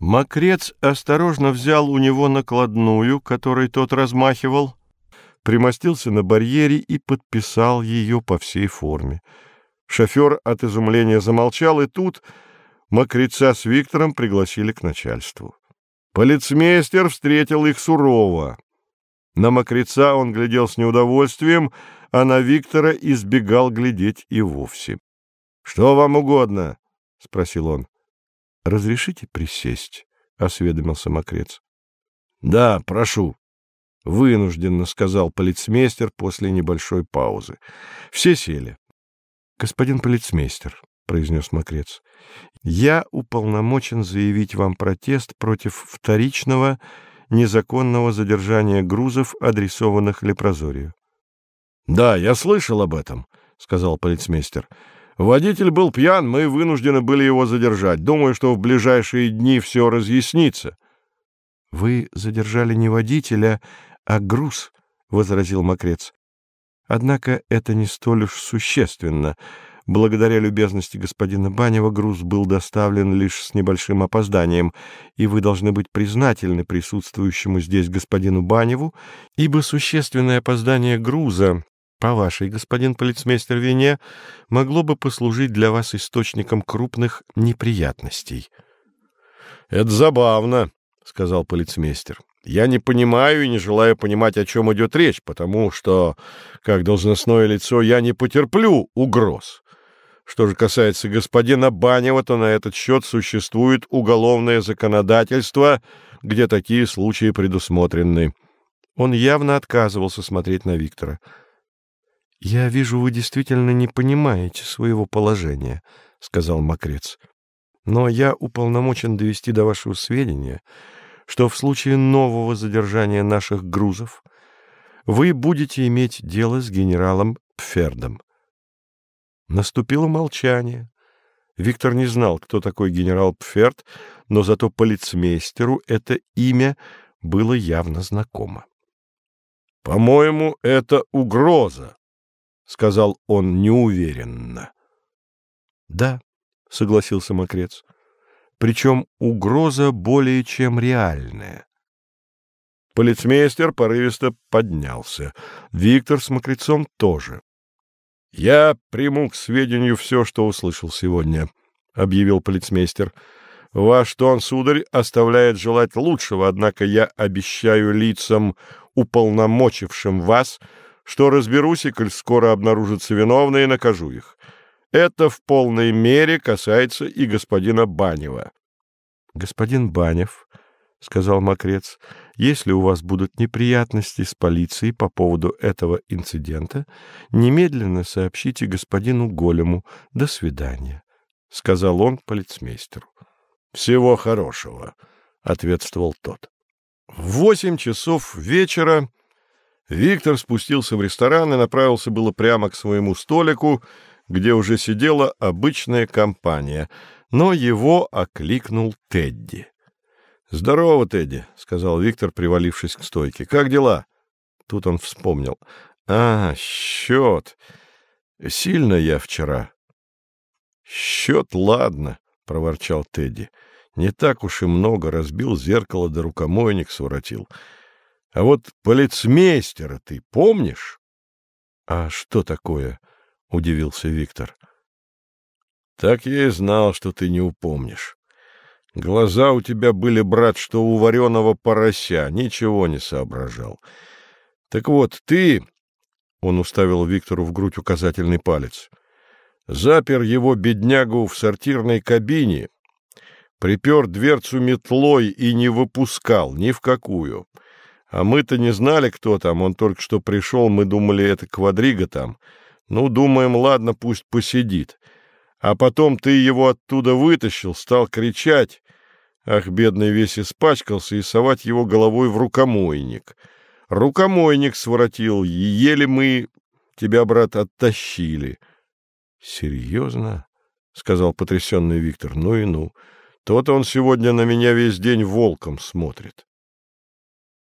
Мокрец осторожно взял у него накладную, которой тот размахивал, примостился на барьере и подписал ее по всей форме. Шофер от изумления замолчал, и тут мокреца с Виктором пригласили к начальству. Полицмейстер встретил их сурово. На мокреца он глядел с неудовольствием, а на Виктора избегал глядеть и вовсе. — Что вам угодно? — спросил он. — Разрешите присесть? — осведомился мокрец. — Да, прошу. — Вынужденно, — сказал полицмейстер после небольшой паузы. Все сели. — Господин полицмейстер, — произнес мокрец, — я уполномочен заявить вам протест против вторичного незаконного задержания грузов, адресованных Лепрозорию. — Да, я слышал об этом, — сказал полицмейстер. — Водитель был пьян, мы вынуждены были его задержать. Думаю, что в ближайшие дни все разъяснится. — Вы задержали не водителя, а груз, — возразил Мокрец. — Однако это не столь уж существенно. Благодаря любезности господина Банева груз был доставлен лишь с небольшим опозданием, и вы должны быть признательны присутствующему здесь господину Баневу, ибо существенное опоздание груза, по вашей, господин полицмейстер, вине, могло бы послужить для вас источником крупных неприятностей. — Это забавно, — сказал полицмейстер. Я не понимаю и не желаю понимать, о чем идет речь, потому что, как должностное лицо, я не потерплю угроз. Что же касается господина Банева, то на этот счет существует уголовное законодательство, где такие случаи предусмотрены. Он явно отказывался смотреть на Виктора. — Я вижу, вы действительно не понимаете своего положения, — сказал Мокрец. — Но я уполномочен довести до вашего сведения, что в случае нового задержания наших грузов вы будете иметь дело с генералом Пфердом. Наступило молчание. Виктор не знал, кто такой генерал Пферд, но зато полицмейстеру это имя было явно знакомо. — По-моему, это угроза, — сказал он неуверенно. — Да, — согласился Мокрец, — причем угроза более чем реальная. Полицмейстер порывисто поднялся. Виктор с Мокрецом тоже. — Я приму к сведению все, что услышал сегодня, — объявил полицмейстер. — Ваш тон, сударь, оставляет желать лучшего, однако я обещаю лицам, уполномочившим вас, что разберусь, и коль скоро обнаружатся виновные, накажу их. Это в полной мере касается и господина Банева. — Господин Банев, — сказал Мокрец, — если у вас будут неприятности с полицией по поводу этого инцидента, немедленно сообщите господину Голему. До свидания, — сказал он полицмейстеру. — Всего хорошего, — ответствовал тот. В восемь часов вечера Виктор спустился в ресторан и направился было прямо к своему столику, где уже сидела обычная компания, но его окликнул Тедди. «Здорово, Тедди», — сказал Виктор, привалившись к стойке. «Как дела?» Тут он вспомнил. «А, счет. Сильно я вчера». «Счет, ладно», — проворчал Тедди. «Не так уж и много. Разбил зеркало, да рукомойник своротил. А вот полицмейстера ты помнишь?» «А что такое?» — удивился Виктор. «Так я и знал, что ты не упомнишь». Глаза у тебя были, брат, что у вареного порося, ничего не соображал. Так вот, ты, — он уставил Виктору в грудь указательный палец, — запер его беднягу в сортирной кабине, припер дверцу метлой и не выпускал ни в какую. А мы-то не знали, кто там, он только что пришел, мы думали, это квадрига там. Ну, думаем, ладно, пусть посидит. А потом ты его оттуда вытащил, стал кричать. Ах, бедный весь испачкался, и совать его головой в рукомойник. Рукомойник своротил, и еле мы тебя, брат, оттащили. — Серьезно? — сказал потрясенный Виктор. — Ну и ну. То-то он сегодня на меня весь день волком смотрит.